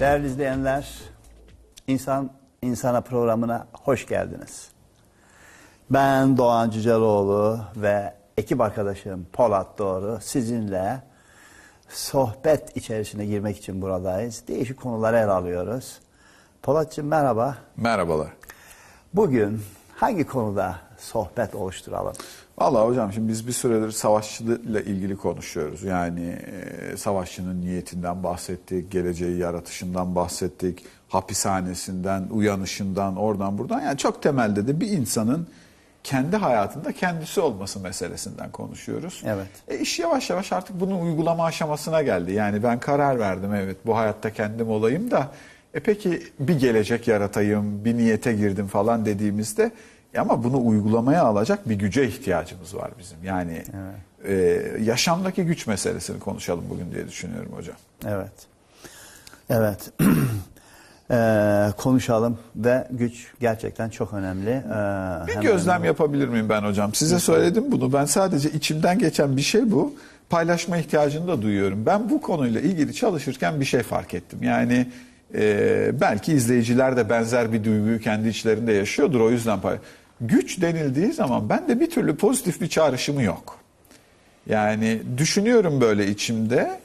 Değerli izleyenler, İnsan İnsana programına hoş geldiniz. Ben Doğan Cüceloğlu ve ekip arkadaşım Polat Doğru sizinle sohbet içerisine girmek için buradayız. Değişik konuları ele alıyoruz. Polatcığım merhaba. Merhabalar. Bugün hangi konuda sohbet oluşturalım? Vallahi hocam şimdi biz bir süredir savaşçıyla ilgili konuşuyoruz. Yani e, savaşçının niyetinden bahsettik, geleceği yaratışından bahsettik, hapishanesinden, uyanışından, oradan buradan. Yani çok temelde de bir insanın kendi hayatında kendisi olması meselesinden konuşuyoruz. Evet. E, iş yavaş yavaş artık bunun uygulama aşamasına geldi. Yani ben karar verdim evet bu hayatta kendim olayım da e peki bir gelecek yaratayım, bir niyete girdim falan dediğimizde e ama bunu uygulamaya alacak bir güce ihtiyacımız var bizim. Yani e, yaşamdaki güç meselesini konuşalım bugün diye düşünüyorum hocam. Evet. Evet. Ee, konuşalım ve güç gerçekten çok önemli. Ee, Bir gözlem yapabilir miyim ben hocam? Size söyledim bunu. Ben sadece içimden geçen bir şey bu. Paylaşma ihtiyacını da duyuyorum. Ben bu konuyla ilgili çalışırken bir şey fark ettim. Yani e, belki izleyiciler de benzer bir duyguyu kendi içlerinde yaşıyordur. O yüzden güç denildiği zaman ben de bir türlü pozitif bir çağrışımı yok. Yani düşünüyorum böyle içimde.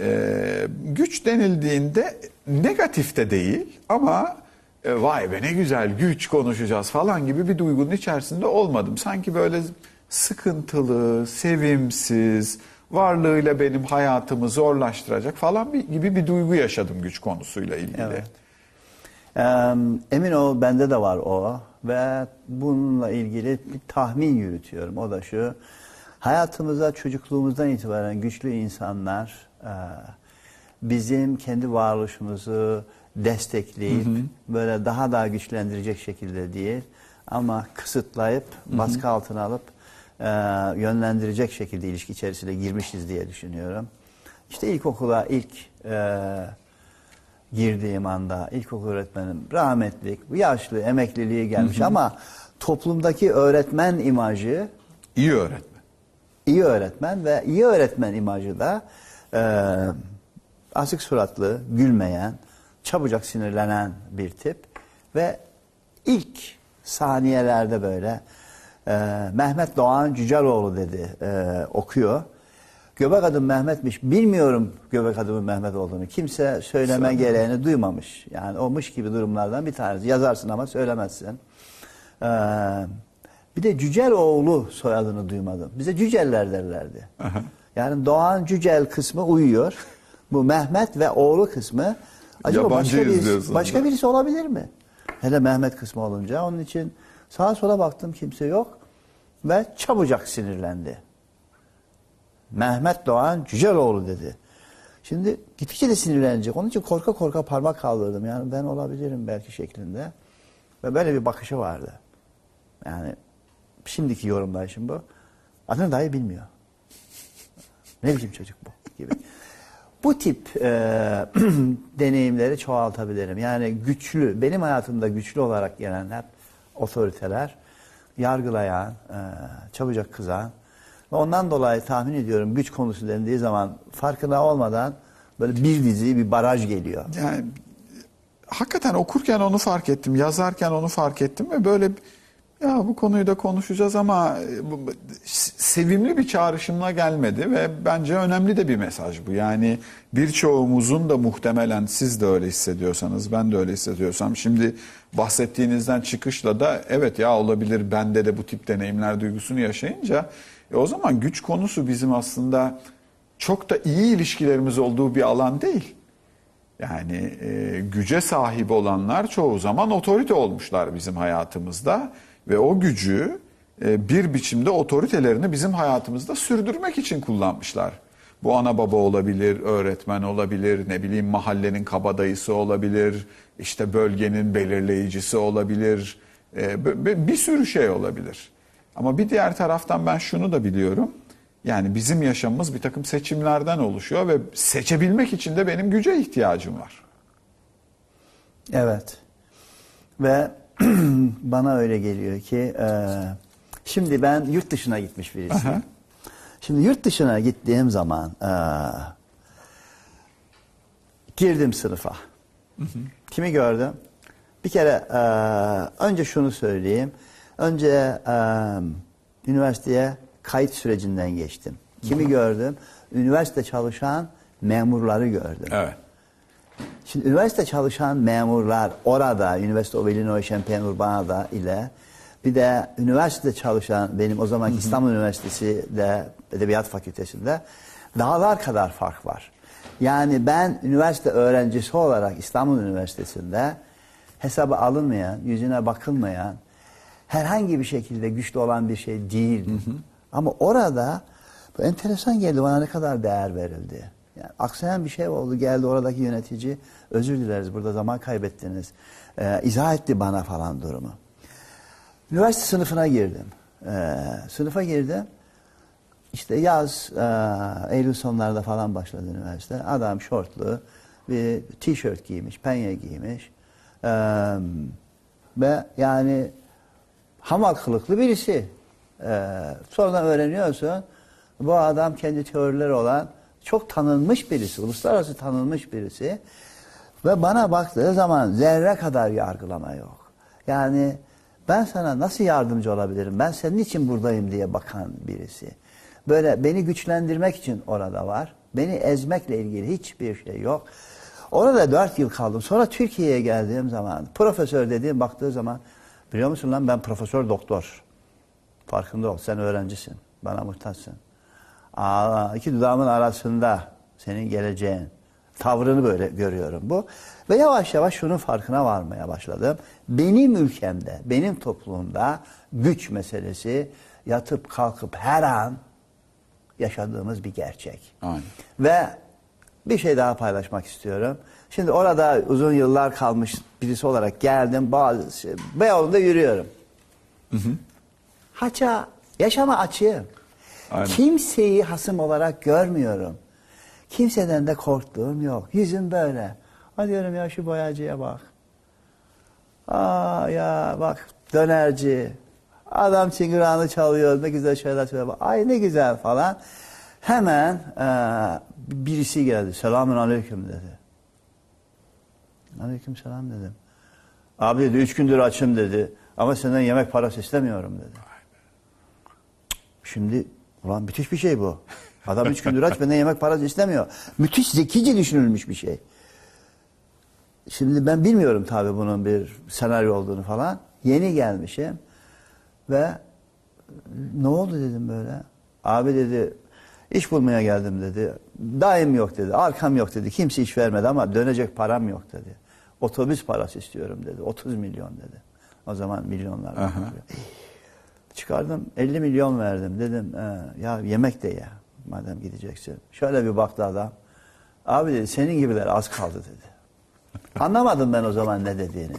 e, güç denildiğinde negatif de değil ama e, vay be ne güzel güç konuşacağız falan gibi bir duygunun içerisinde olmadım. Sanki böyle sıkıntılı, sevimsiz, varlığıyla benim hayatımı zorlaştıracak falan bir, gibi bir duygu yaşadım güç konusuyla ilgili. Evet. Emin ol bende de var o ve bununla ilgili bir tahmin yürütüyorum. O da şu. Hayatımıza çocukluğumuzdan itibaren güçlü insanlar e, bizim kendi varoluşumuzu destekleyip böyle daha daha güçlendirecek şekilde değil ama kısıtlayıp baskı altına alıp e, yönlendirecek şekilde ilişki içerisine girmişiz diye düşünüyorum. İşte ilkokula ilk e, girdiğim anda ilkokul öğretmenim rahmetlik, yaşlı, emekliliğe gelmiş ama toplumdaki öğretmen imajı İyi öğretmen. iyi öğretmen ve iyi öğretmen imajı da e, asık suratlı, gülmeyen, çabucak sinirlenen bir tip ve ilk saniyelerde böyle e, Mehmet Doğan Cüceloğlu dedi e, okuyor. Göbek adım Mehmet'miş. Bilmiyorum göbek adımın Mehmet olduğunu. Kimse söyleme gereğini duymamış. Yani olmuş gibi durumlardan bir tanesi. Yazarsın ama söylemezsin. Ee, bir de Cüceloğlu soyadını duymadım. Bize Cüceller derlerdi. Yani Doğan Cücel kısmı uyuyor. Bu Mehmet ve oğlu kısmı acaba başka birisi, başka birisi olabilir mi? Hele Mehmet kısmı olunca onun için sağa sola baktım kimse yok ve çabucak sinirlendi. Mehmet Doğan Cüceloğlu dedi. Şimdi gittikçe de sinirlenecek. Onun için korka korka parmak kaldırdım. Yani ben olabilirim belki şeklinde. Ve böyle bir bakışı vardı. Yani şimdiki yorumlayışım bu. Adını dahi bilmiyor. Ne biçim çocuk bu gibi. Bu tip e, deneyimleri çoğaltabilirim. Yani güçlü, benim hayatımda güçlü olarak gelen hep otoriteler, yargılayan, e, çabucak kızan ve ondan dolayı tahmin ediyorum güç konusu dendiği zaman farkına olmadan böyle bir dizi bir baraj geliyor. Yani hakikaten okurken onu fark ettim, yazarken onu fark ettim ve böyle ya bu konuyu da konuşacağız ama e, bu- sevimli bir çağrışımla gelmedi ve bence önemli de bir mesaj bu. Yani birçoğumuzun da muhtemelen siz de öyle hissediyorsanız, ben de öyle hissediyorsam şimdi bahsettiğinizden çıkışla da evet ya olabilir bende de bu tip deneyimler duygusunu yaşayınca e, o zaman güç konusu bizim aslında çok da iyi ilişkilerimiz olduğu bir alan değil. Yani e, güce sahip olanlar çoğu zaman otorite olmuşlar bizim hayatımızda ve o gücü e, bir biçimde otoritelerini bizim hayatımızda sürdürmek için kullanmışlar. Bu ana baba olabilir, öğretmen olabilir, ne bileyim mahallenin kabadayısı olabilir, işte bölgenin belirleyicisi olabilir, e, bir sürü şey olabilir. Ama bir diğer taraftan ben şunu da biliyorum. Yani bizim yaşamımız bir takım seçimlerden oluşuyor ve seçebilmek için de benim güce ihtiyacım var. Evet. Ve bana öyle geliyor ki e, şimdi ben yurt dışına gitmiş birisiyim. Aha. Şimdi yurt dışına gittiğim zaman e, girdim sınıfa. Kimi gördüm? Bir kere e, önce şunu söyleyeyim. Önce e, üniversiteye kayıt sürecinden geçtim. Kimi gördüm? Üniversite çalışan memurları gördüm. Evet. Şimdi üniversite çalışan memurlar orada, Üniversite of Illinois Champaign-Urbana'da ile bir de üniversitede çalışan benim o zaman İstanbul Üniversitesi'de Edebiyat Fakültesi'nde dağlar kadar fark var. Yani ben üniversite öğrencisi olarak İstanbul Üniversitesi'nde hesaba alınmayan, yüzüne bakılmayan, herhangi bir şekilde güçlü olan bir şey değil. Ama orada bu enteresan geldi bana ne kadar değer verildi. Yani aksayan bir şey oldu geldi oradaki yönetici özür dileriz burada zaman kaybettiniz. Ee, izah etti bana falan durumu. Üniversite sınıfına girdim. Ee, sınıfa girdim. İşte yaz, e, Eylül sonlarda falan başladı üniversite. Adam şortlu, bir tişört giymiş, penye giymiş. Ee, ve yani hamal kılıklı birisi. Ee, sonradan öğreniyorsun. Bu adam kendi teorileri olan çok tanınmış birisi, uluslararası tanınmış birisi. Ve bana baktığı zaman zerre kadar yargılama yok. Yani ben sana nasıl yardımcı olabilirim? Ben senin için buradayım diye bakan birisi. Böyle beni güçlendirmek için orada var. Beni ezmekle ilgili hiçbir şey yok. Orada dört yıl kaldım. Sonra Türkiye'ye geldiğim zaman profesör dediğim baktığı zaman biliyor musun lan ben profesör doktor. Farkında ol sen öğrencisin. Bana muhtaçsın. İki dudağımın arasında senin geleceğin. Tavrını böyle görüyorum bu. Ve yavaş yavaş şunun farkına varmaya başladım. Benim ülkemde, benim toplumda güç meselesi yatıp kalkıp her an yaşadığımız bir gerçek. Aynen. Ve bir şey daha paylaşmak istiyorum. Şimdi orada uzun yıllar kalmış birisi olarak geldim. Bazı şey, Beyoğlu'nda yürüyorum. Haça, yaşama açığım. Aynen. Kimseyi hasım olarak görmüyorum. Kimseden de korktuğum yok. Yüzüm böyle. Ha diyorum ya şu boyacıya bak. Aa ya bak dönerci. Adam çıngırağını çalıyor. Ne güzel şeyler söylüyor. Ay ne güzel falan. Hemen eee, birisi geldi. Selamun aleyküm dedi. Aleyküm selam dedim. Abi dedi üç gündür açım dedi. Ama senden yemek parası istemiyorum dedi. Şimdi ulan müthiş bir şey bu. Adam üç gündür aç benden yemek parası istemiyor. Müthiş zekice düşünülmüş bir şey. Şimdi ben bilmiyorum tabii bunun bir senaryo olduğunu falan. Yeni gelmişim ve ne oldu dedim böyle. Abi dedi iş bulmaya geldim dedi. Daim yok dedi. Arkam yok dedi. Kimse iş vermedi ama dönecek param yok dedi. Otobüs parası istiyorum dedi. 30 milyon dedi. O zaman milyonlar. Çıkardım 50 milyon verdim. Dedim "Ee, ya yemek de ye madem gideceksin. Şöyle bir baktı adam. Abi dedi senin gibiler az kaldı dedi. Anlamadım ben o zaman ne dediğini.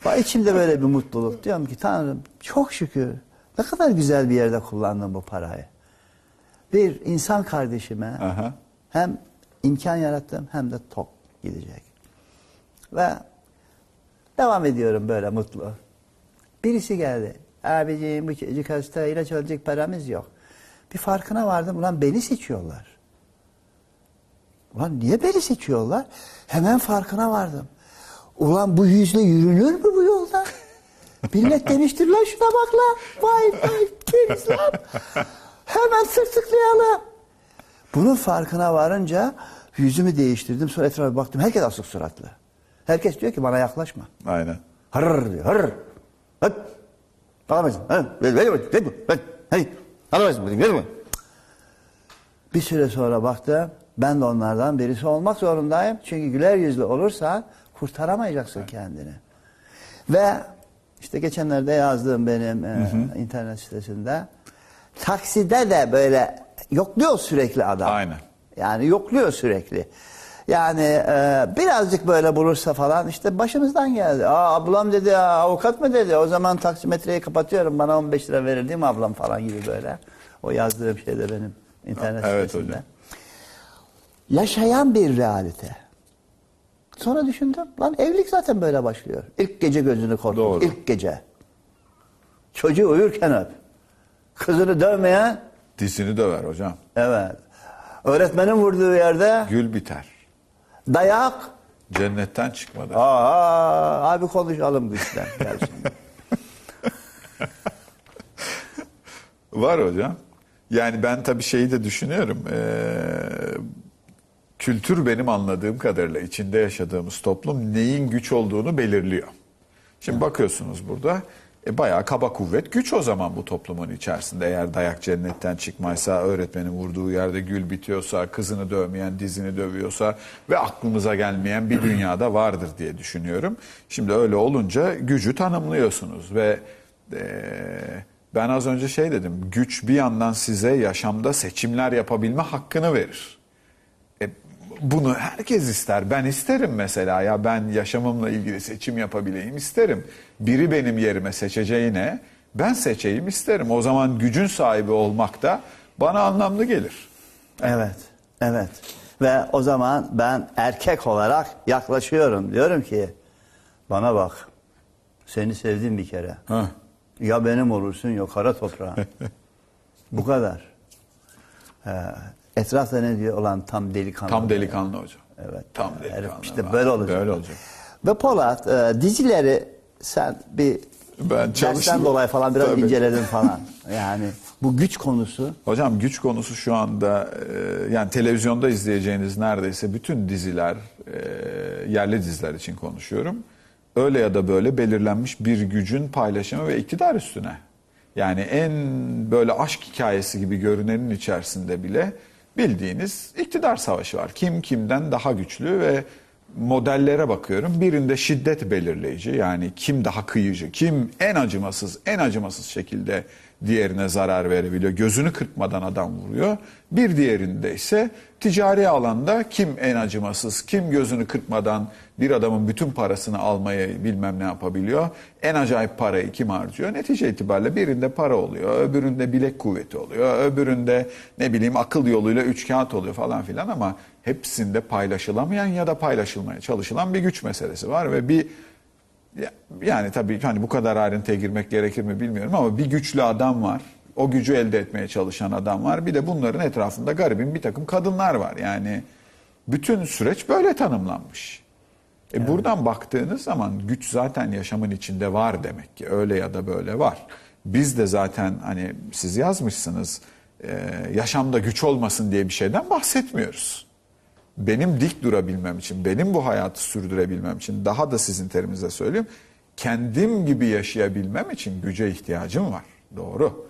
Fa içimde böyle bir mutluluk. Diyorum ki Tanrım çok şükür ne kadar güzel bir yerde kullandım bu parayı. Bir insan kardeşime Aha. hem imkan yarattım hem de tok gidecek. Ve devam ediyorum böyle mutlu. Birisi geldi. Abiciğim bu hasta ilaç alacak paramız yok. Bir farkına vardım. Ulan beni seçiyorlar. Ulan niye beni seçiyorlar? Hemen farkına vardım. Ulan bu yüzle yürünür mü bu yolda? Millet demiştir lan şuna bak lan. Vay vay keriz lan. Hemen sık sıklayalım. Bunun farkına varınca yüzümü değiştirdim. Sonra etrafa baktım. Herkes asık suratlı. Herkes diyor ki bana yaklaşma. Aynen. Hırr diyor. Hırr. Hıt. Alamazsın. Alamazsın. Bir süre sonra baktım. Ben de onlardan birisi olmak zorundayım. Çünkü güler yüzlü olursan kurtaramayacaksın kendini. Ve işte geçenlerde yazdığım benim e, internet sitesinde takside de böyle yokluyor sürekli adam. Aynen. Yani yokluyor sürekli. Yani e, birazcık böyle bulursa falan işte başımızdan geldi. Aa ablam dedi "Aa, avukat mı dedi. O zaman taksimetreyi kapatıyorum bana 15 lira verir değil mi ablam falan gibi böyle. O yazdığım şey de benim internet Evet sitesinde. hocam. Yaşayan bir realite. sonra düşündüm. Lan evlilik zaten böyle başlıyor. İlk gece gözünü korkut. İlk gece. Çocuğu uyurken öp. Kızını dövmeyen Dizini döver hocam. evet. Öğretmenin vurduğu yerde Gül biter. Dayak. Cennetten çıkmadı. Aa, abi konuşalım şimdi. Var hocam. Yani ben tabii şeyi de düşünüyorum. Ee, kültür benim anladığım kadarıyla içinde yaşadığımız toplum neyin güç olduğunu belirliyor. Şimdi bakıyorsunuz burada e, bayağı kaba kuvvet güç o zaman bu toplumun içerisinde. Eğer dayak cennetten çıkmaysa, öğretmenin vurduğu yerde gül bitiyorsa, kızını dövmeyen dizini dövüyorsa ve aklımıza gelmeyen bir dünyada vardır diye düşünüyorum. Şimdi öyle olunca gücü tanımlıyorsunuz ve e, ben az önce şey dedim, güç bir yandan size yaşamda seçimler yapabilme hakkını verir. Bunu herkes ister. Ben isterim mesela ya ben yaşamımla ilgili seçim yapabileyim isterim. Biri benim yerime seçeceğine ben seçeyim isterim. O zaman gücün sahibi olmak da bana anlamlı gelir. Evet, evet. Ve o zaman ben erkek olarak yaklaşıyorum. Diyorum ki bana bak seni sevdim bir kere. Hah. Ya benim olursun ya kara toprağın. Bu kadar. Ee, etrafta ne diyor olan tam delikanlı. Tam delikanlı hocam. Evet. Tam Herif delikanlı. işte böyle olacak. Böyle olacak. Ve Polat e, dizileri sen bir Ben çalıştım. dersten dolayı falan biraz Tabii. inceledin falan. Yani bu güç konusu Hocam güç konusu şu anda e, yani televizyonda izleyeceğiniz neredeyse bütün diziler e, yerli diziler için konuşuyorum. Öyle ya da böyle belirlenmiş bir gücün paylaşımı ve iktidar üstüne. Yani en böyle aşk hikayesi gibi görünenin içerisinde bile bildiğiniz iktidar savaşı var. Kim kimden daha güçlü ve modellere bakıyorum. Birinde şiddet belirleyici yani kim daha kıyıcı, kim en acımasız, en acımasız şekilde diğerine zarar verebiliyor. Gözünü kırpmadan adam vuruyor. Bir diğerinde ise ticari alanda kim en acımasız, kim gözünü kırpmadan bir adamın bütün parasını almayı bilmem ne yapabiliyor. En acayip parayı kim harcıyor? Netice itibariyle birinde para oluyor, öbüründe bilek kuvveti oluyor, öbüründe ne bileyim akıl yoluyla üç kağıt oluyor falan filan ama hepsinde paylaşılamayan ya da paylaşılmaya çalışılan bir güç meselesi var ve bir ya- yani tabii hani bu kadar ayrıntıya girmek gerekir mi bilmiyorum ama bir güçlü adam var. O gücü elde etmeye çalışan adam var. Bir de bunların etrafında garibin bir takım kadınlar var. Yani bütün süreç böyle tanımlanmış. E buradan baktığınız zaman güç zaten yaşamın içinde var demek ki. Öyle ya da böyle var. Biz de zaten hani siz yazmışsınız e, yaşamda güç olmasın diye bir şeyden bahsetmiyoruz benim dik durabilmem için, benim bu hayatı sürdürebilmem için, daha da sizin teriminizle söyleyeyim, kendim gibi yaşayabilmem için güce ihtiyacım var. Doğru.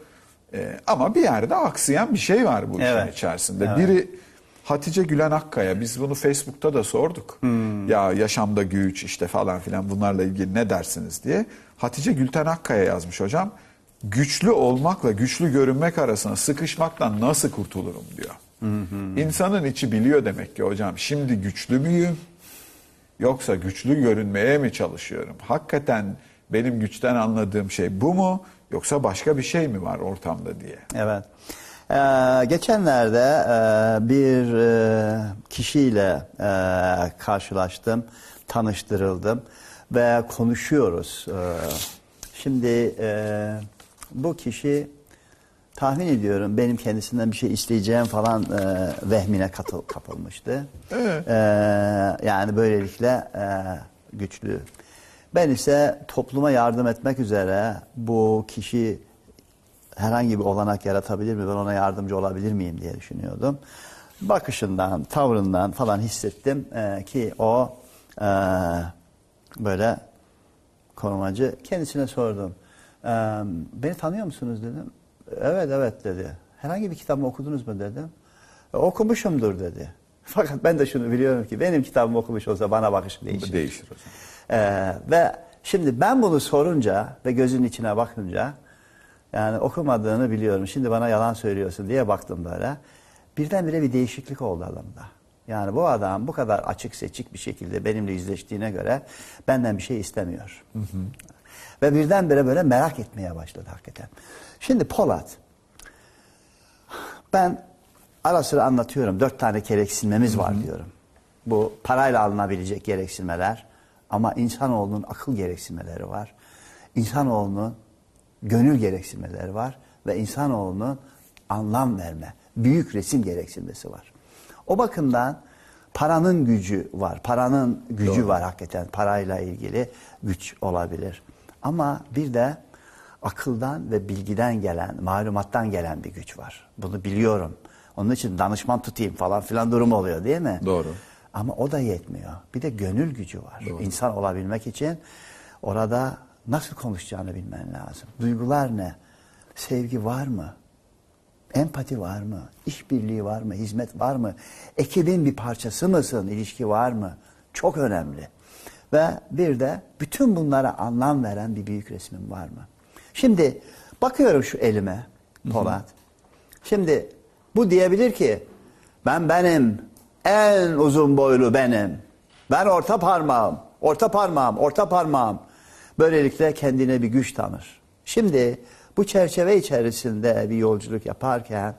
Ee, ama bir yerde aksayan bir şey var bu işin Evet. içerisinde. Evet. Biri Hatice Gülen Akkaya, biz bunu Facebook'ta da sorduk. Hmm. Ya yaşamda güç işte falan filan bunlarla ilgili ne dersiniz diye. Hatice Gülten Akkaya yazmış hocam. Güçlü olmakla güçlü görünmek arasında sıkışmaktan nasıl kurtulurum diyor. İnsanın içi biliyor demek ki hocam. Şimdi güçlü müyüm? Yoksa güçlü görünmeye mi çalışıyorum? Hakikaten benim güçten anladığım şey bu mu? Yoksa başka bir şey mi var ortamda diye. Evet. Ee, geçenlerde e, bir e, kişiyle e, karşılaştım, tanıştırıldım ve konuşuyoruz. Ee, şimdi e, bu kişi tahmin ediyorum benim kendisinden bir şey isteyeceğim falan e, vehmine katıl, kapılmıştı. Evet. Ee, yani böylelikle e, güçlü. Ben ise topluma yardım etmek üzere bu kişi herhangi bir olanak yaratabilir mi? Ben ona yardımcı olabilir miyim diye düşünüyordum. Bakışından, tavrından falan hissettim e, ki o e, böyle korumacı. Kendisine sordum. E, beni tanıyor musunuz dedim. Evet evet dedi. Herhangi bir kitabımı okudunuz mu dedim. "E, okumuşumdur dedi. Fakat ben de şunu biliyorum ki benim kitabımı okumuş olsa bana bakış değişir. Değişir hocam. Ee, ve şimdi ben bunu sorunca ve gözünün içine bakınca yani okumadığını biliyorum. Şimdi bana yalan söylüyorsun diye baktım böyle. Birdenbire bir değişiklik oldu adamda. Yani bu adam bu kadar açık seçik bir şekilde benimle yüzleştiğine göre benden bir şey istemiyor. Ve birdenbire böyle merak etmeye başladı hakikaten. Şimdi Polat, ben ara sıra anlatıyorum. Dört tane gereksinmemiz var diyorum. Bu parayla alınabilecek gereksinmeler ama insanoğlunun akıl gereksinmeleri var. İnsanoğlunun gönül gereksinmeleri var ve insanoğlunun anlam verme, büyük resim gereksinmesi var. O bakımdan paranın gücü var. Paranın gücü var hakikaten. Parayla ilgili güç olabilir. Ama bir de akıldan ve bilgiden gelen, malumattan gelen bir güç var. Bunu biliyorum. Onun için danışman tutayım falan filan durum oluyor değil mi? Doğru. Ama o da yetmiyor. Bir de gönül gücü var. İnsan olabilmek için orada nasıl konuşacağını bilmen lazım. Duygular ne? Sevgi var mı? Empati var mı? İşbirliği var mı? Hizmet var mı? Ekibin bir parçası mısın? İlişki var mı? Çok önemli. Ve bir de bütün bunlara anlam veren bir büyük resmin var mı? Şimdi bakıyorum şu elime Polat. Şimdi bu diyebilir ki ben benim en uzun boylu benim. Ben orta parmağım, orta parmağım, orta parmağım. Böylelikle kendine bir güç tanır. Şimdi bu çerçeve içerisinde bir yolculuk yaparken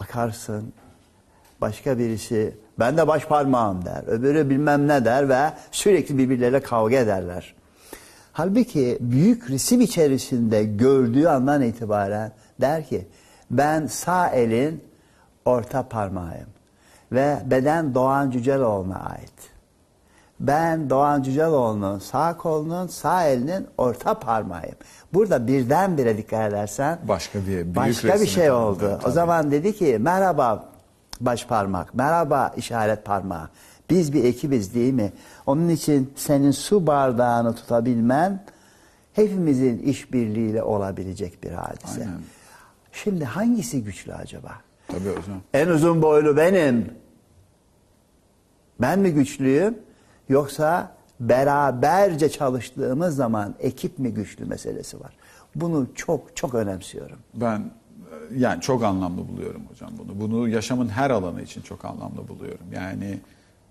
bakarsın başka birisi ben de baş parmağım der. Öbürü bilmem ne der ve sürekli birbirleriyle kavga ederler. Halbuki büyük resim içerisinde gördüğü andan itibaren der ki ben sağ elin orta parmağıyım ve beden Doğan Cüceloğlu'na ait. Ben Doğan Cüceloğlu'nun sağ kolunun sağ elinin orta parmağıyım. Burada birdenbire dikkat edersen Başka bir- büyük başka bir şey oldu. O tabii. zaman dedi ki merhaba baş parmak, merhaba işaret parmağı. Biz bir ekibiz değil mi? Onun için senin su bardağını tutabilmen hepimizin işbirliğiyle olabilecek bir hadise. Aynen. Şimdi hangisi güçlü acaba? Tabii hocam. En uzun boylu benim. Ben mi güçlüyüm yoksa beraberce çalıştığımız zaman ekip mi güçlü meselesi var. Bunu çok çok önemsiyorum. Ben e, yani çok anlamlı buluyorum hocam bunu. Bunu yaşamın her alanı için çok anlamlı buluyorum. Yani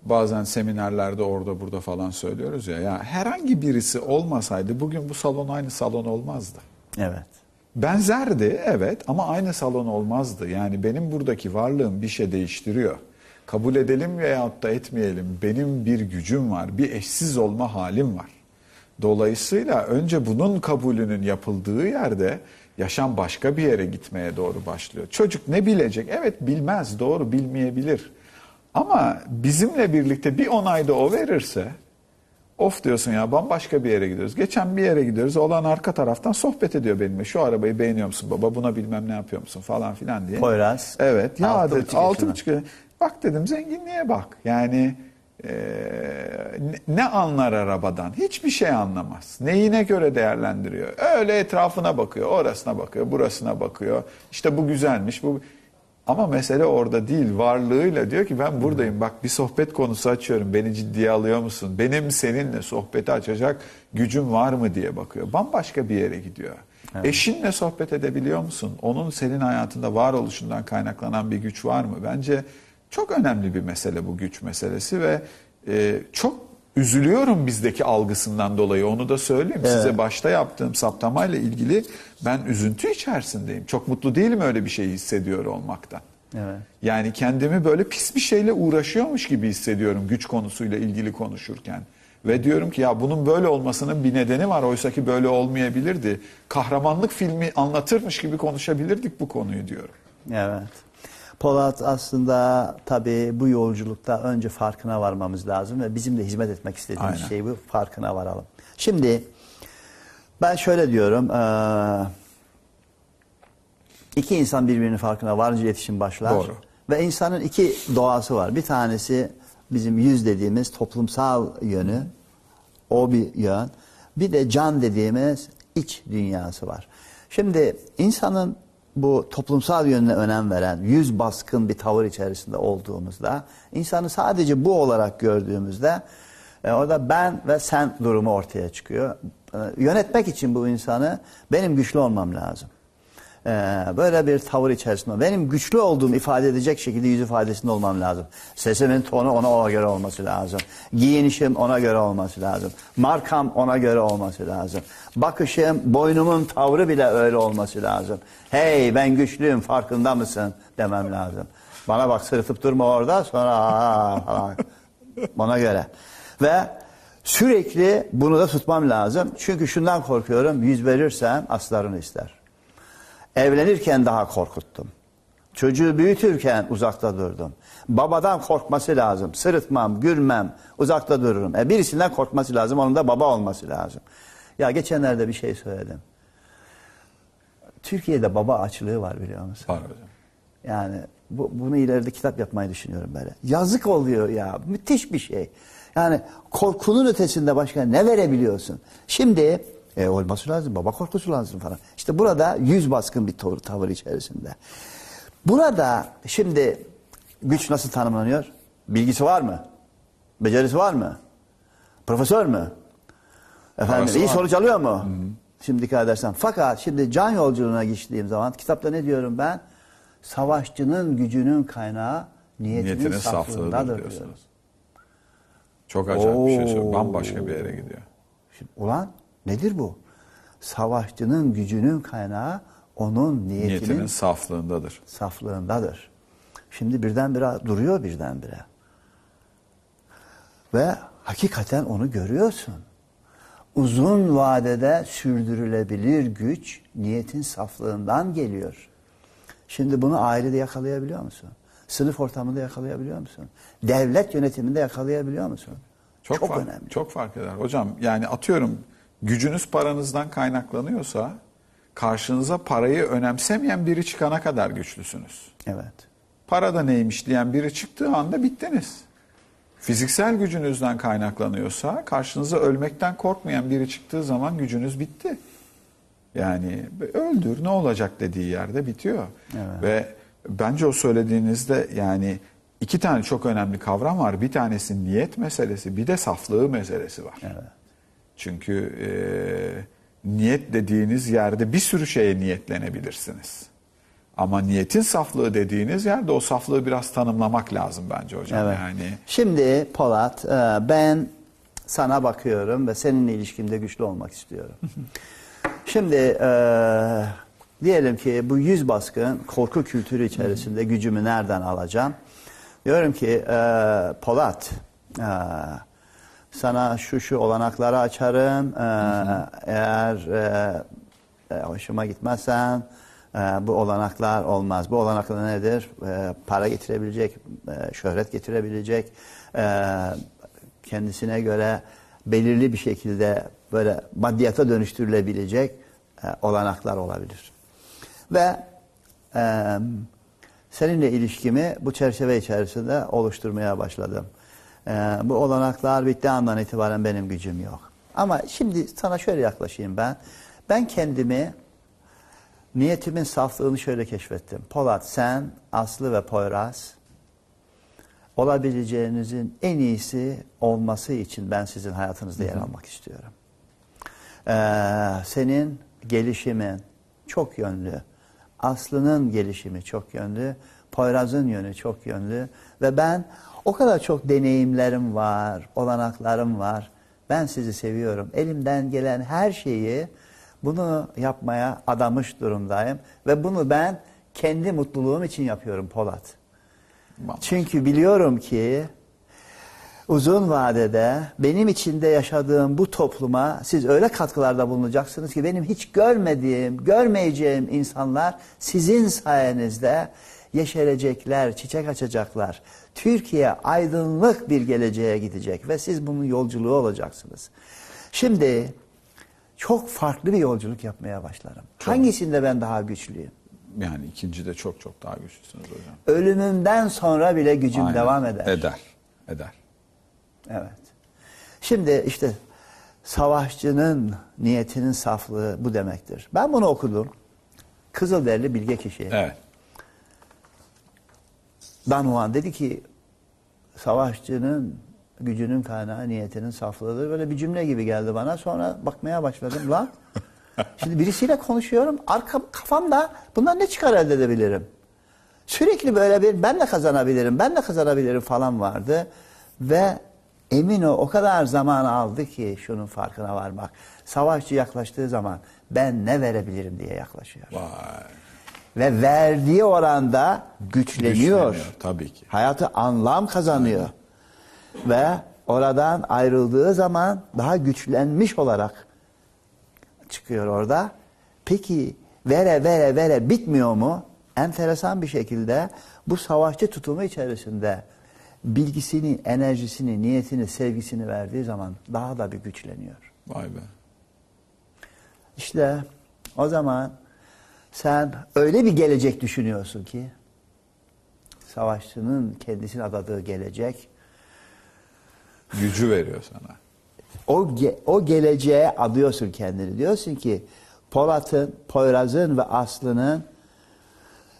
bazen seminerlerde orada burada falan söylüyoruz ya. Ya herhangi birisi olmasaydı bugün bu salon aynı salon olmazdı. Evet. Benzerdi evet ama aynı salon olmazdı. Yani benim buradaki varlığım bir şey değiştiriyor. Kabul edelim veyahut da etmeyelim benim bir gücüm var, bir eşsiz olma halim var. Dolayısıyla önce bunun kabulünün yapıldığı yerde yaşam başka bir yere gitmeye doğru başlıyor. Çocuk ne bilecek? Evet bilmez, doğru bilmeyebilir. Ama bizimle birlikte bir onayda o verirse Of diyorsun ya bambaşka bir yere gidiyoruz. Geçen bir yere gidiyoruz. Olan arka taraftan sohbet ediyor benimle. Şu arabayı beğeniyor musun baba? Buna bilmem ne yapıyor musun falan filan diye. Poyraz. Evet. Ya Altı dedi, buçuk altı buçuk. Bak dedim zenginliğe bak. Yani e, ne- ne anlar arabadan? Hiçbir şey anlamaz. Neyine göre değerlendiriyor? Öyle etrafına bakıyor. Orasına bakıyor. Burasına bakıyor. İşte bu güzelmiş. Bu ama mesele orada değil. Varlığıyla diyor ki ben buradayım. Bak bir sohbet konusu açıyorum. Beni ciddiye alıyor musun? Benim seninle sohbeti açacak gücüm var mı diye bakıyor. Bambaşka bir yere gidiyor. Eşinle sohbet edebiliyor musun? Onun senin hayatında varoluşundan kaynaklanan bir güç var mı? Bence çok önemli bir mesele bu güç meselesi ve e, çok üzülüyorum bizdeki algısından dolayı. Onu da söyleyeyim. Size başta yaptığım saptamayla ilgili ben üzüntü içerisindeyim. Çok mutlu değilim öyle bir şey hissediyor olmaktan. Evet. Yani kendimi böyle pis bir şeyle uğraşıyormuş gibi hissediyorum güç konusuyla ilgili konuşurken. Ve diyorum ki ya bunun böyle olmasının bir nedeni var. Oysa ki böyle olmayabilirdi. Kahramanlık filmi anlatırmış gibi konuşabilirdik bu konuyu diyorum. Evet. Polat aslında tabii bu yolculukta önce farkına varmamız lazım ve bizim de hizmet etmek istediğimiz Aynen. şey bu farkına varalım. Şimdi ben şöyle diyorum. iki insan birbirinin farkına varınca iletişim başlar. Doğru. Ve insanın iki doğası var. Bir tanesi bizim yüz dediğimiz toplumsal yönü. O bir yön. Bir de can dediğimiz iç dünyası var. Şimdi insanın bu toplumsal yönüne önem veren, yüz baskın bir tavır içerisinde olduğumuzda, insanı sadece bu olarak gördüğümüzde e, orada ben ve sen durumu ortaya çıkıyor. E, yönetmek için bu insanı benim güçlü olmam lazım. Ee, böyle bir tavır içerisinde benim güçlü olduğumu ifade edecek şekilde yüz ifadesinde olmam lazım. Sesimin tonu ona ona göre olması lazım. Giyinişim ona göre olması lazım. Markam ona göre olması lazım. Bakışım, boynumun tavrı bile öyle olması lazım. Hey ben güçlüyüm farkında mısın demem lazım. Bana bak sırıtıp durma orada sonra "Aa" falan. Ona göre. Ve sürekli bunu da tutmam lazım. Çünkü şundan korkuyorum. Yüz verirsem aslarını ister. Evlenirken daha korkuttum. Çocuğu büyütürken uzakta durdum. Babadan korkması lazım. Sırıtmam, gülmem, uzakta dururum. E birisinden korkması lazım, onun da baba olması lazım. Ya geçenlerde bir şey söyledim. Türkiye'de baba açlığı var biliyor musun? Var hocam. Yani bu, bunu ileride kitap yapmayı düşünüyorum böyle. Yazık oluyor ya. Müthiş bir şey. Yani korkunun ötesinde başka ne verebiliyorsun? Şimdi e, olması lazım. Baba korkusu lazım falan. İşte burada yüz baskın bir tavır, tavır içerisinde. Burada şimdi güç nasıl tanımlanıyor? Bilgisi var mı? Becerisi var mı? Profesör mü? Efendim Parası iyi var. sonuç alıyor mu? Şimdi dikkat edersen. Fakat şimdi can yolculuğuna geçtiğim zaman kitapta ne diyorum ben? Savaşçının gücünün kaynağı niyetinin, Niyetinin saflığındadır saflığıdır diyorum. diyorsunuz. Çok acayip bir şey söylüyor. Oo. Bambaşka bir yere gidiyor. Şimdi, ulan nedir bu? Savaşçının gücünün kaynağı onun niyetinin, Niyetinin saflığındadır. saflığındadır. Şimdi birdenbire duruyor birdenbire. Ve hakikaten onu görüyorsun. Uzun vadede sürdürülebilir güç niyetin saflığından geliyor. Şimdi bunu ailede yakalayabiliyor musun? Sınıf ortamında yakalayabiliyor musun? Devlet yönetiminde yakalayabiliyor musun? Çok, Çok fark, önemli. Çok fark eder. Hocam yani atıyorum gücünüz paranızdan kaynaklanıyorsa karşınıza parayı önemsemeyen biri çıkana kadar güçlüsünüz. Evet. Para da neymiş diyen biri çıktığı anda bittiniz. Fiziksel gücünüzden kaynaklanıyorsa karşınıza ölmekten korkmayan biri çıktığı zaman gücünüz bitti. Yani öldür ne olacak dediği yerde bitiyor. Evet. Ve bence o söylediğinizde yani iki tane çok önemli kavram var. Bir tanesi niyet meselesi bir de saflığı meselesi var. Evet. Çünkü e, niyet dediğiniz yerde bir sürü şeye niyetlenebilirsiniz. Ama niyetin saflığı dediğiniz yerde o saflığı biraz tanımlamak lazım bence hocam. Evet. Yani Şimdi Polat, e, ben sana bakıyorum ve seninle ilişkimde güçlü olmak istiyorum. Şimdi e, diyelim ki bu yüz baskın korku kültürü içerisinde gücümü nereden alacağım? Diyorum ki e, Polat, e, sana şu şu olanakları açarım. E, eğer e, e, hoşuma gitmezsen e, bu olanaklar olmaz. Bu olanaklar nedir? E, para getirebilecek, e, şöhret getirebilecek, e, kendisine göre belirli bir şekilde böyle maddiyata dönüştürülebilecek e, olanaklar olabilir. Ve e, seninle ilişkimi bu çerçeve içerisinde oluşturmaya başladım. E, bu olanaklar bittiği andan itibaren benim gücüm yok. Ama şimdi sana şöyle yaklaşayım ben. Ben kendimi niyetimin saflığını şöyle keşfettim. Polat sen, Aslı ve Poyraz olabileceğinizin en iyisi olması için ben sizin hayatınızda yer almak istiyorum. Ee, senin gelişimin çok yönlü. Aslı'nın gelişimi çok yönlü. Poyraz'ın yönü çok yönlü. Ve ben o kadar çok deneyimlerim var, olanaklarım var. Ben sizi seviyorum. Elimden gelen her şeyi bunu yapmaya adamış durumdayım. Ve bunu ben kendi mutluluğum için yapıyorum Polat. Çünkü biliyorum ki uzun vadede benim içinde yaşadığım bu topluma siz öyle katkılarda bulunacaksınız ki benim hiç görmediğim, görmeyeceğim insanlar sizin sayenizde yeşerecekler, çiçek açacaklar. Türkiye aydınlık bir geleceğe gidecek ve siz bunun yolculuğu olacaksınız. Şimdi çok farklı bir yolculuk yapmaya başlarım. Hangisinde ben daha güçlüyüm? yani ikinci de çok çok daha güçlüsünüz hocam. Ölümümden sonra bile gücüm Aynen. devam eder. Eder. Eder. Evet. Şimdi işte savaşçının niyetinin saflığı bu demektir. Ben bunu okudum. Kızılderili bilge kişi. Evet. Dan Juan dedi ki savaşçının gücünün kaynağı niyetinin saflığıdır. Böyle bir cümle gibi geldi bana. Sonra bakmaya başladım. Lan şimdi birisiyle konuşuyorum. Arka kafamda bundan ne çıkar elde edebilirim? Sürekli böyle bir ben de kazanabilirim, ben de kazanabilirim falan vardı. Ve emin o o kadar zaman aldı ki şunun farkına varmak. Savaşçı yaklaştığı zaman ben ne verebilirim diye yaklaşıyor. Vay. Ve verdiği oranda güçleniyor. Güçleniyor, tabii ki. Hayatı anlam kazanıyor. ve oradan ayrıldığı zaman daha güçlenmiş olarak çıkıyor orada. Peki vere vere vere bitmiyor mu? Enteresan bir şekilde bu savaşçı tutumu içerisinde bilgisini, enerjisini, niyetini, sevgisini verdiği zaman daha da bir güçleniyor. Vay be. İşte o zaman sen öyle bir gelecek düşünüyorsun ki savaşçının kendisine adadığı gelecek Gücü veriyor sana. o, ge- o geleceğe adıyorsun kendini. Diyorsun ki Polat'ın, Poyraz'ın ve Aslı'nın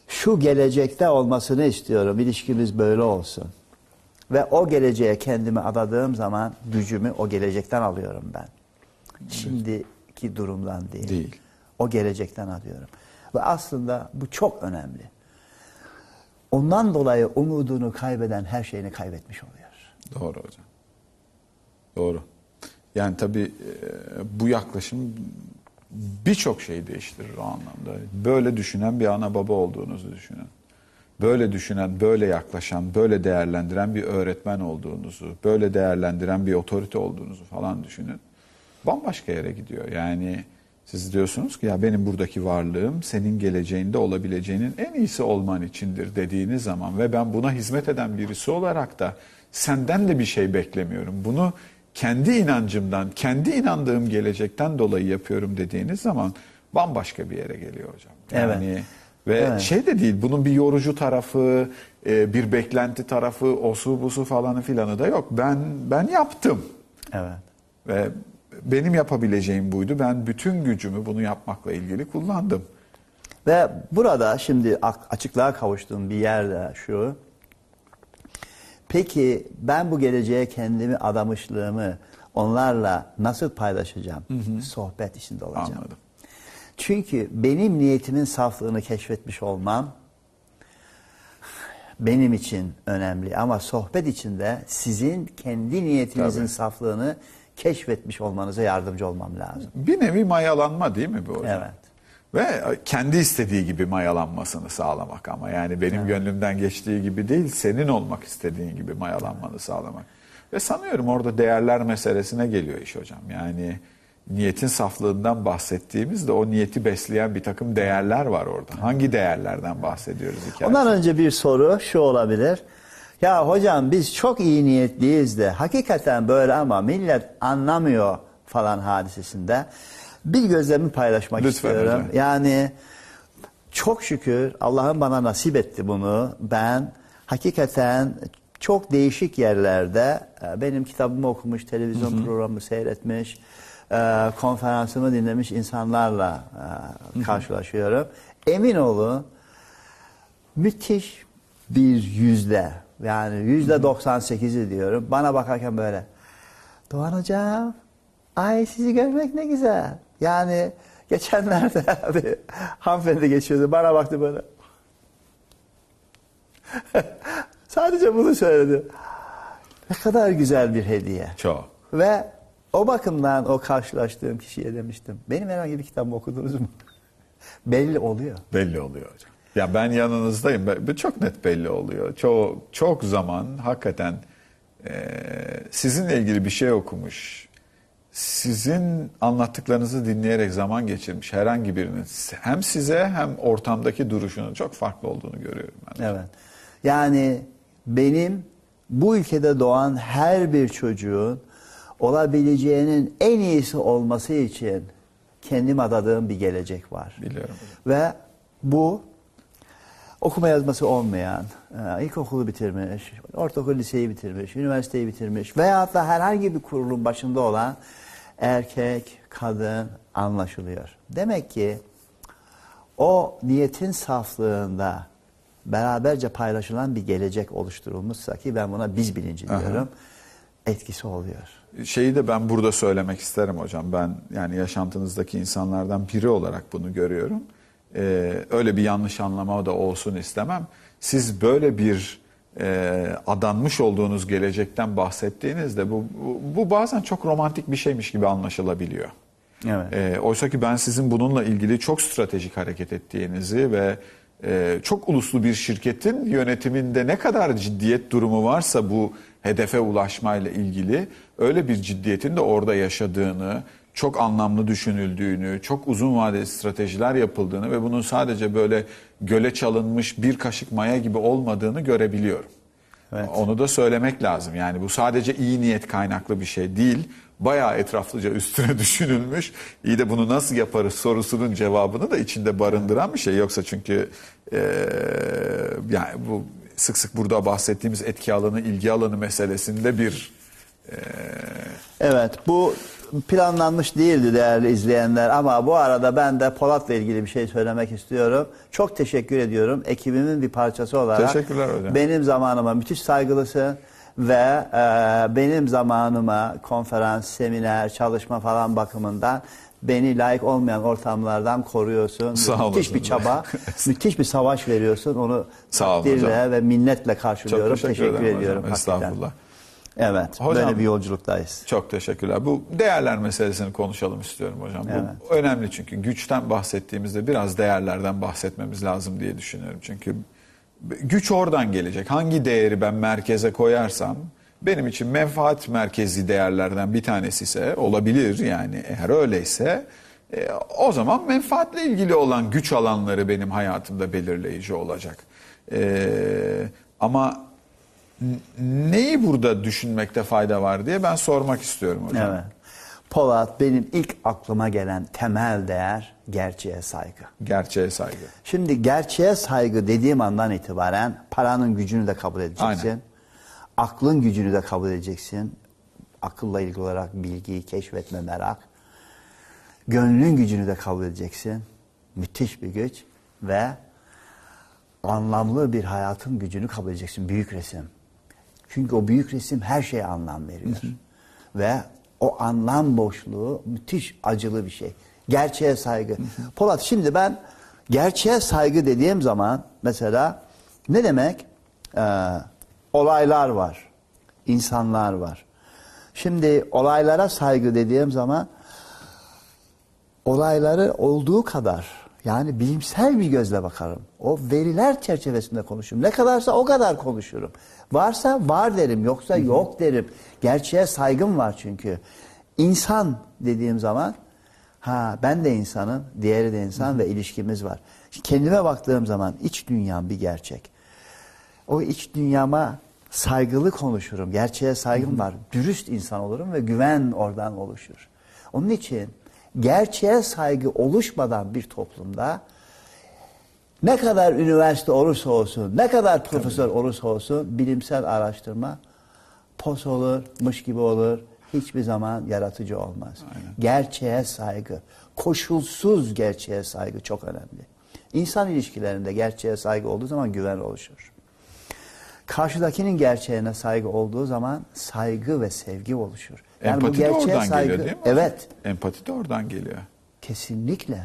şu gelecekte olmasını istiyorum. İlişkimiz böyle olsun. Ve o geleceğe kendimi adadığım zaman gücümü o gelecekten alıyorum ben. Şimdiki durumdan değil. Değil. O gelecekten alıyorum. Ve aslında bu çok önemli. Ondan dolayı umudunu kaybeden her şeyini kaybetmiş oluyor. Doğru hocam. Doğru. Yani tabii e, bu yaklaşım birçok şeyi değiştirir o anlamda. Böyle düşünen bir ana baba olduğunuzu düşünün. Böyle düşünen, böyle yaklaşan, böyle değerlendiren bir öğretmen olduğunuzu, böyle değerlendiren bir otorite olduğunuzu falan düşünün. Bambaşka yere gidiyor. Yani siz diyorsunuz ki ya benim buradaki varlığım senin geleceğinde olabileceğinin en iyisi olman içindir dediğiniz zaman ve ben buna hizmet eden birisi olarak da senden de bir şey beklemiyorum. Bunu kendi inancımdan, kendi inandığım gelecekten dolayı yapıyorum dediğiniz zaman bambaşka bir yere geliyor hocam. Yani Evet. ve Evet. şey de değil bunun bir yorucu tarafı, e, bir beklenti tarafı, osu busu falanı filanı da yok. Ben ben yaptım. Evet. Ve benim yapabileceğim buydu. Ben bütün gücümü bunu yapmakla ilgili kullandım. Ve burada şimdi açıklığa kavuştuğum bir yerde şu. Peki ben bu geleceğe kendimi adamışlığımı onlarla nasıl paylaşacağım? Sohbet içinde olacağım. Anladım. Çünkü benim niyetimin saflığını keşfetmiş olmam benim için önemli ama sohbet içinde sizin kendi niyetinizin Tabii. saflığını keşfetmiş olmanıza yardımcı olmam lazım. Bir nevi mayalanma değil mi bu hocam? Evet. Ve kendi istediği gibi mayalanmasını sağlamak ama yani benim gönlümden geçtiği gibi değil, senin olmak istediğin gibi mayalanmanı sağlamak. Ve sanıyorum orada değerler meselesine geliyor iş hocam. Yani niyetin saflığından bahsettiğimizde o niyeti besleyen bir takım değerler var orada. Hangi değerlerden bahsediyoruz hikayede? Ondan önce bir soru şu olabilir. Ya hocam biz çok iyi niyetliyiz de hakikaten böyle ama millet anlamıyor falan hadisesinde bir gözlemi paylaşmak Lütfen istiyorum. hocam. Yani çok şükür Allah'ın bana nasip etti bunu. Ben hakikaten çok değişik yerlerde e, benim kitabımı okumuş, televizyon programı seyretmiş, e, konferansımı dinlemiş insanlarla e, karşılaşıyorum. Emin olun müthiş bir yüzde yani yüzde 98'i diyorum. Bana bakarken böyle Doğan hocam ay sizi görmek ne güzel. Yani geçenlerde bir hanımefendi geçiyordu bana baktı böyle. Sadece bunu söyledi. Ne kadar güzel bir hediye. Çok. Ve o bakımdan o karşılaştığım kişiye demiştim. Benim herhangi bir kitabımı okudunuz mu? Belli oluyor. Belli oluyor hocam. Ya ben yanınızdayım. Bu çok net belli oluyor. Çok çok zaman hakikaten e, sizinle ilgili bir şey okumuş. Sizin anlattıklarınızı dinleyerek zaman geçirmiş herhangi birinin hem size hem ortamdaki duruşunun çok farklı olduğunu görüyorum ben. Evet. Yani benim bu ülkede doğan her bir çocuğun olabileceğinin en iyisi olması için kendim adadığım bir gelecek var. Biliyorum. Ve bu okuma yazması olmayan, e, ilkokulu bitirmiş, ortaokul liseyi bitirmiş, üniversiteyi bitirmiş veyahut da herhangi bir kurulun başında olan erkek, kadın anlaşılıyor. Demek ki o niyetin saflığında beraberce paylaşılan bir gelecek oluşturulmuşsa ki ben buna biz bilinci diyorum. Etkisi oluyor. Şeyi de ben burada söylemek isterim hocam. Ben yani yaşantınızdaki insanlardan biri olarak bunu görüyorum. Ee, öyle bir yanlış anlama da olsun istemem. Siz böyle bir e, adanmış olduğunuz gelecekten bahsettiğinizde bu, bu, bu bazen çok romantik bir şeymiş gibi anlaşılabiliyor. Evet. E, oysa ki ben sizin bununla ilgili çok stratejik hareket ettiğinizi ve e, çok uluslu bir şirketin yönetiminde ne kadar ciddiyet durumu varsa bu hedefe ulaşmayla ilgili öyle bir ciddiyetin de orada yaşadığını, çok anlamlı düşünüldüğünü, çok uzun vadeli stratejiler yapıldığını ve bunun sadece böyle göle çalınmış bir kaşık maya gibi olmadığını görebiliyorum. Onu da söylemek lazım. Yani bu sadece iyi niyet kaynaklı bir şey değil. Bayağı etraflıca üstüne düşünülmüş. İyi de bunu nasıl yaparız sorusunun cevabını da içinde barındıran bir şey. Yoksa çünkü eee, yani bu sık sık burada bahsettiğimiz etki alanı, ilgi alanı meselesinde bir Evet bu planlanmış değildi değerli izleyenler ama bu arada ben de Polat'la ilgili bir şey söylemek istiyorum. Çok teşekkür ediyorum ekibimin bir parçası olarak. Teşekkürler hocam. Benim zamanıma müthiş saygılısın ve e, benim zamanıma konferans, seminer, çalışma falan bakımından beni layık olmayan ortamlardan koruyorsun. Sağ müthiş olasın. bir çaba, müthiş bir savaş veriyorsun. Onu Sağ takdirle hocam. ve minnetle çok karşılıyorum. teşekkür, teşekkür ederim ediyorum. hocam. hakikaten. Evet, Hocam- böyle bir yolculuktayız. Çok teşekkürler. Bu değerler meselesini konuşalım istiyorum hocam. Bu Evet. önemli çünkü güçten bahsettiğimizde biraz değerlerden bahsetmemiz lazım diye düşünüyorum. Çünkü güç oradan gelecek. Hangi değeri ben merkeze koyarsam benim için menfaat merkezi değerlerden bir tanesi ise olabilir yani eğer öyleyse e, o zaman menfaatle ilgili olan güç alanları benim hayatımda belirleyici olacak. E, ama neyi burada düşünmekte fayda var diye ben sormak istiyorum hocam. Evet. Polat benim ilk aklıma gelen temel değer gerçeğe saygı. Gerçeğe saygı. Şimdi gerçeğe saygı dediğim andan itibaren paranın gücünü de kabul edeceksin. Aynen. Aklın gücünü de kabul edeceksin. Akılla ilgili olarak bilgiyi keşfetme merak. Gönlün gücünü de kabul edeceksin. Müthiş bir güç ve anlamlı bir hayatın gücünü kabul edeceksin. Büyük resim. Çünkü o büyük resim her şeye anlam veriyor. Ve o anlam boşluğu müthiş acılı bir şey. Gerçeğe saygı. Polat şimdi ben gerçeğe saygı dediğim zaman mesela ne demek? Ee, olaylar var. insanlar var. Şimdi olaylara saygı dediğim zaman olayları olduğu kadar yani bilimsel bir gözle bakarım. O veriler çerçevesinde konuşurum. Ne kadarsa o kadar konuşurum. Varsa var derim, yoksa yok derim. Gerçeğe saygım var çünkü. İnsan dediğim zaman ha ben de insanım, diğeri de insan ve ilişkimiz var. Şimdi kendime baktığım zaman iç dünyam bir gerçek. O iç dünyama saygılı konuşurum. Gerçeğe saygım var. Dürüst insan olurum ve güven oradan oluşur. Onun için gerçeğe saygı oluşmadan bir toplumda ne kadar üniversite olursa olsun, ne kadar profesör olursa olsun bilimsel araştırma pos olur, mış gibi olur. Hiçbir zaman yaratıcı olmaz. Gerçeğe saygı, koşulsuz gerçeğe saygı çok önemli. İnsan ilişkilerinde gerçeğe saygı olduğu zaman güven oluşur. Karşıdakinin gerçeğine saygı olduğu zaman saygı ve sevgi oluşur. Empati de oradan geliyor değil mi? Evet. Empati de oradan geliyor. Kesinlikle.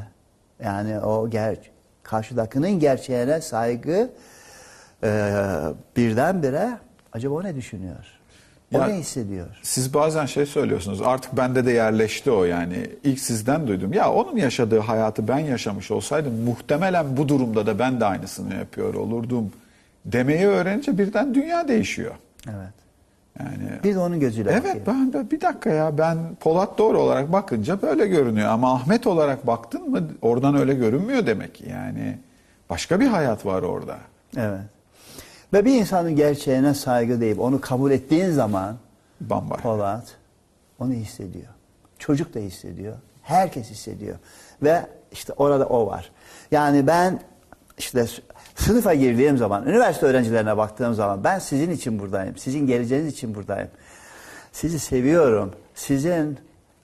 Yani o ger karşıdakinin gerçeğine saygı e, birdenbire acaba o ne düşünüyor? O Ya- ne hissediyor? Siz bazen şey söylüyorsunuz artık bende de yerleşti o yani ilk sizden duydum. Ya onun yaşadığı hayatı ben yaşamış olsaydım muhtemelen bu durumda da ben de aynısını yapıyor olurdum demeyi öğrenince birden dünya değişiyor. Evet. Yani Bir de onun gözüyle Evet bakayım. ben de bir dakika ya ben Polat Doğru olarak bakınca böyle görünüyor ama Ahmet olarak baktın mı oradan öyle görünmüyor demek ki yani başka bir hayat var orada. Evet. Ve bir insanın gerçeğine saygı deyip onu kabul ettiğin zaman Bambaşka. Polat onu hissediyor. Çocuk da hissediyor. Herkes hissediyor. Ve işte orada o var. Yani ben işte sınıfa girdiğim zaman, üniversite öğrencilerine baktığım zaman ben sizin için buradayım. Sizin geleceğiniz için buradayım. Sizi seviyorum. Sizin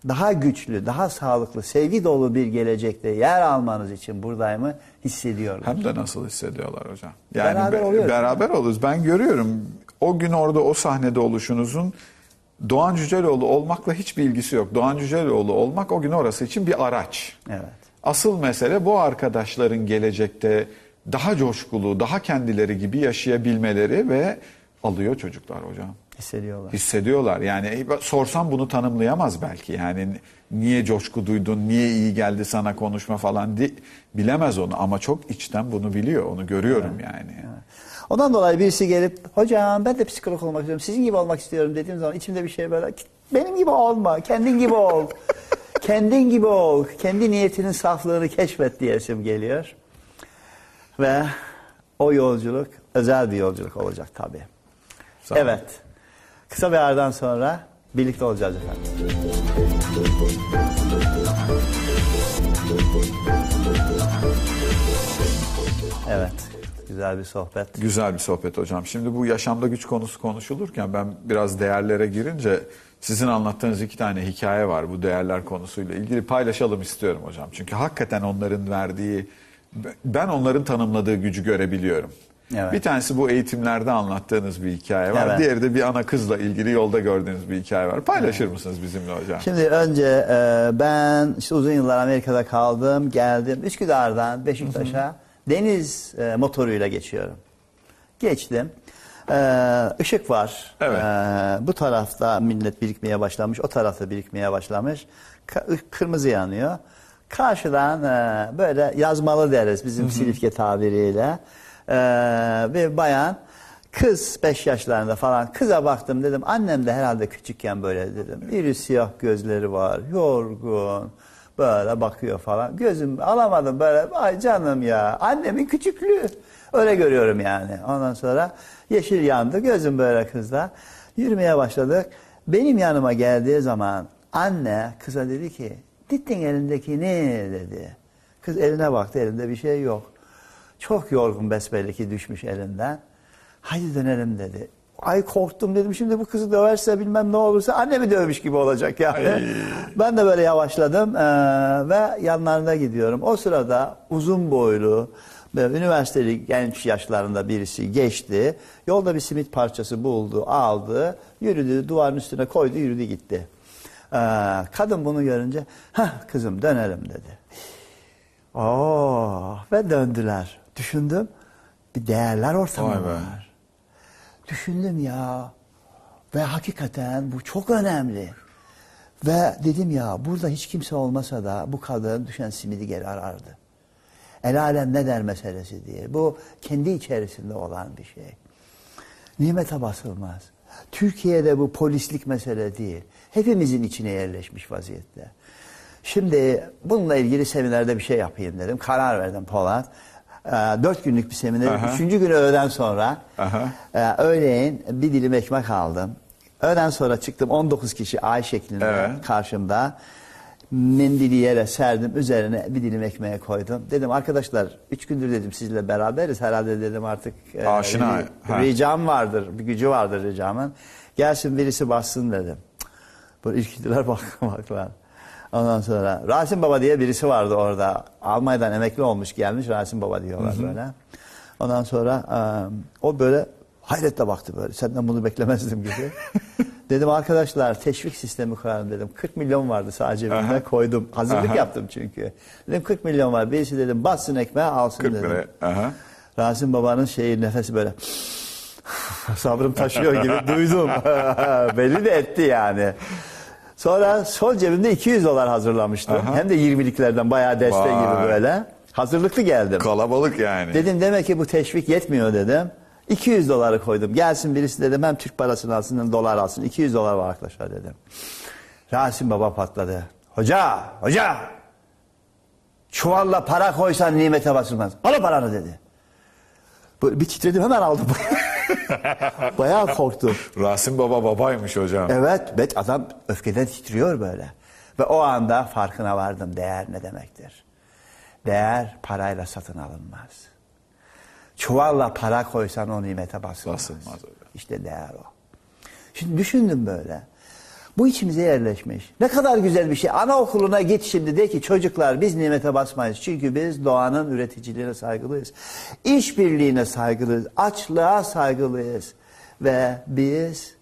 daha güçlü, daha sağlıklı, sevgi dolu bir gelecekte yer almanız için buradayım hissediyorum. Hem de nasıl hissediyorlar hocam. Yani Beraber be- oluyoruz. beraber oluruz. Ben görüyorum o gün orada o sahnede oluşunuzun Doğan Cüceloğlu olmakla hiçbir ilgisi yok. Doğan Cüceloğlu olmak o gün orası için bir araç. Evet. Asıl mesele bu arkadaşların gelecekte daha coşkulu, daha kendileri gibi yaşayabilmeleri ve alıyor çocuklar hocam. Hissediyorlar. hissediyorlar. Yani sorsam bunu tanımlayamaz belki. Yani niye coşku duydun, niye iyi geldi sana konuşma falan di bilemez onu ama çok içten bunu biliyor. Onu görüyorum yani. Ondan dolayı birisi gelip hocam ben de psikolog olmak istiyorum. Sizin gibi olmak istiyorum dediğim zaman içimde bir şey böyle benim gibi olma. Kendin gibi ol. kendin gibi ol. Kendi niyetinin saflığını keşfet diyesim geliyor. Ve o yolculuk özel bir yolculuk olacak tabii. Sağ olun. Evet. Kısa bir aradan sonra birlikte olacağız efendim. Evet. Güzel bir sohbet. Güzel bir sohbet hocam. Şimdi bu yaşamda güç konusu konuşulurken ben biraz değerlere girince sizin anlattığınız iki tane hikaye var bu değerler konusuyla ilgili paylaşalım istiyorum hocam. Çünkü hakikaten onların verdiği ben onların tanımladığı gücü görebiliyorum. Evet. Bir tanesi bu eğitimlerde anlattığınız bir hikaye var. Evet. Diğeri de bir ana kızla ilgili yolda gördüğünüz bir hikaye var. Paylaşır mısınız bizimle hocam? Şimdi önce e, ben işte uzun yıllar Amerika'da kaldım, geldim. Üsküdar'dan Beşiktaş'a deniz e, motoruyla geçiyorum. Geçtim. E, ışık var. Evet. E, bu tarafta millet birikmeye başlamış, o tarafta birikmeye başlamış. Ka- kırmızı yanıyor. Karşıdan e, böyle yazmalı deriz bizim Silifke tabiriyle. E, bir bayan Kız 5 yaşlarında falan kıza baktım dedim annem de herhalde küçükken böyle dedim. İri siyah gözleri var yorgun böyle bakıyor falan. Gözüm alamadım böyle ay canım ya annemin küçüklüğü öyle görüyorum yani. Ondan sonra yeşil yandı gözüm böyle kızda. Yürümeye başladık. Benim yanıma geldiği zaman anne kıza dedi ki dittin elindeki ne dedi. Kız eline baktı elinde bir şey yok. Çok yorgun besbelli ki düşmüş elinden. Haydi dönelim dedi. Ay korktum dedim şimdi bu kızı döverse bilmem ne olursa annemi dövmüş gibi olacak yani. Ben de böyle yavaşladım eee, ve yanlarına gidiyorum. O sırada uzun boylu ve üniversiteli genç yaşlarında birisi geçti. Yolda bir simit parçası buldu, aldı, yürüdü, duvarın üstüne koydu, yürüdü gitti. Eee, kadın bunu görünce, ha kızım dönelim dedi. Oo, ve döndüler. Düşündüm, bir değerler ortamı var. Düşündüm ya. Ve hakikaten bu çok önemli. Ve dedim ya burada hiç kimse olmasa da bu kadın düşen simidi geri arardı. El alem ne der meselesi diye. Bu kendi içerisinde olan bir şey. Nimete basılmaz. Türkiye'de bu polislik mesele değil. Hepimizin içine yerleşmiş vaziyette. Şimdi bununla ilgili seminerde bir şey yapayım dedim. Karar verdim Polat. Ee, dört günlük bir seminer. Aha. Üçüncü günü öğleden sonra Aha. e, öğleyin bir dilim ekmek aldım. Öğleden sonra çıktım 19 kişi ay şeklinde Evet. karşımda. Mendili yere serdim üzerine bir dilim ekmeğe koydum. Dedim arkadaşlar üç gündür dedim sizinle beraberiz. Herhalde dedim artık e, Aşina, bir ha. ricam vardır. Bir gücü vardır ricamın. Gelsin birisi bassın dedim. Bu ilkildiler bak baklar. Ondan sonra Rasim Baba diye birisi vardı orada. Almanya'dan emekli olmuş gelmiş Rasim Baba diyorlar böyle. Ondan sonra e, o böyle hayretle baktı böyle. Senden bunu beklemezdim gibi. dedim arkadaşlar teşvik sistemi kuralım dedim. 40 milyon vardı sadece cebimde koydum. Hazırlık Aha. yaptım çünkü. Dedim 40 milyon var. Birisi dedim bassın ekmeğe alsın 40 dedim. Aha. Rasim Baba'nın şeyi nefesi böyle sabrım taşıyor gibi duydum. Belli de etti yani. Sonra sol cebimde 200 dolar hazırlamıştım. Aha. Hem de 20'liklerden bayağı deste Vay. gibi böyle. Hazırlıklı geldim. Kalabalık yani. Dedim demek ki bu teşvik yetmiyor dedim. 200 doları koydum. Gelsin birisi dedim hem Türk parasını alsın hem dolar alsın. 200 dolar var arkadaşlar dedim. Rasim Baba patladı. Hoca, hoca. Çuvalla para koysan nimete basılmaz. Al o paranı dedi. Böyle bir titredim hemen aldım. Bayağı korktum. Rasim Baba babaymış hocam. Evet, bet adam öfkeden titriyor böyle. Ve o anda farkına vardım değer ne demektir. Değer parayla satın alınmaz. Çuvalla para koysan o nimete basılmaz. Basılmaz öyle. İşte değer o. Şimdi düşündüm böyle. Bu içimize yerleşmiş. Ne kadar güzel bir şey. Anaokuluna git şimdi de ki çocuklar biz nimete basmayız. Çünkü biz doğanın üreticiliğine saygılıyız. İşbirliğine saygılıyız. Açlığa saygılıyız. Ve biz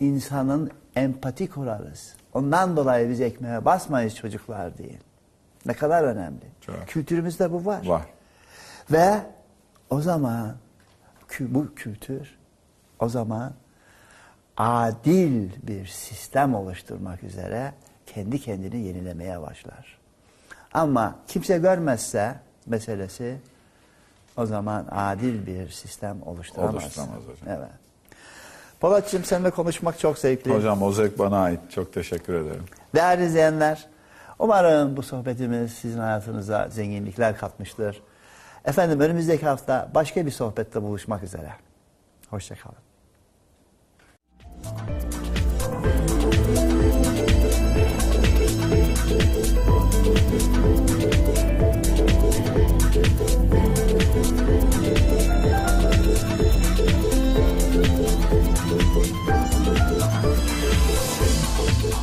insanın empati kurarız. Ondan dolayı biz ekmeğe basmayız çocuklar diye. Ne kadar önemli. Çok. Kültürümüzde bu var. Var. Ve o zaman bu kültür o zaman adil bir sistem oluşturmak üzere kendi kendini yenilemeye başlar. Ama kimse görmezse meselesi o zaman adil bir sistem oluşturamaz. Oluşturamaz hocam. Evet. Polatcığım seninle konuşmak çok zevkli. Hocam o zevk bana ait. Çok teşekkür ederim. Değerli izleyenler, umarım bu sohbetimiz sizin hayatınıza zenginlikler katmıştır. Efendim önümüzdeki hafta başka bir sohbette buluşmak üzere. Hoşçakalın.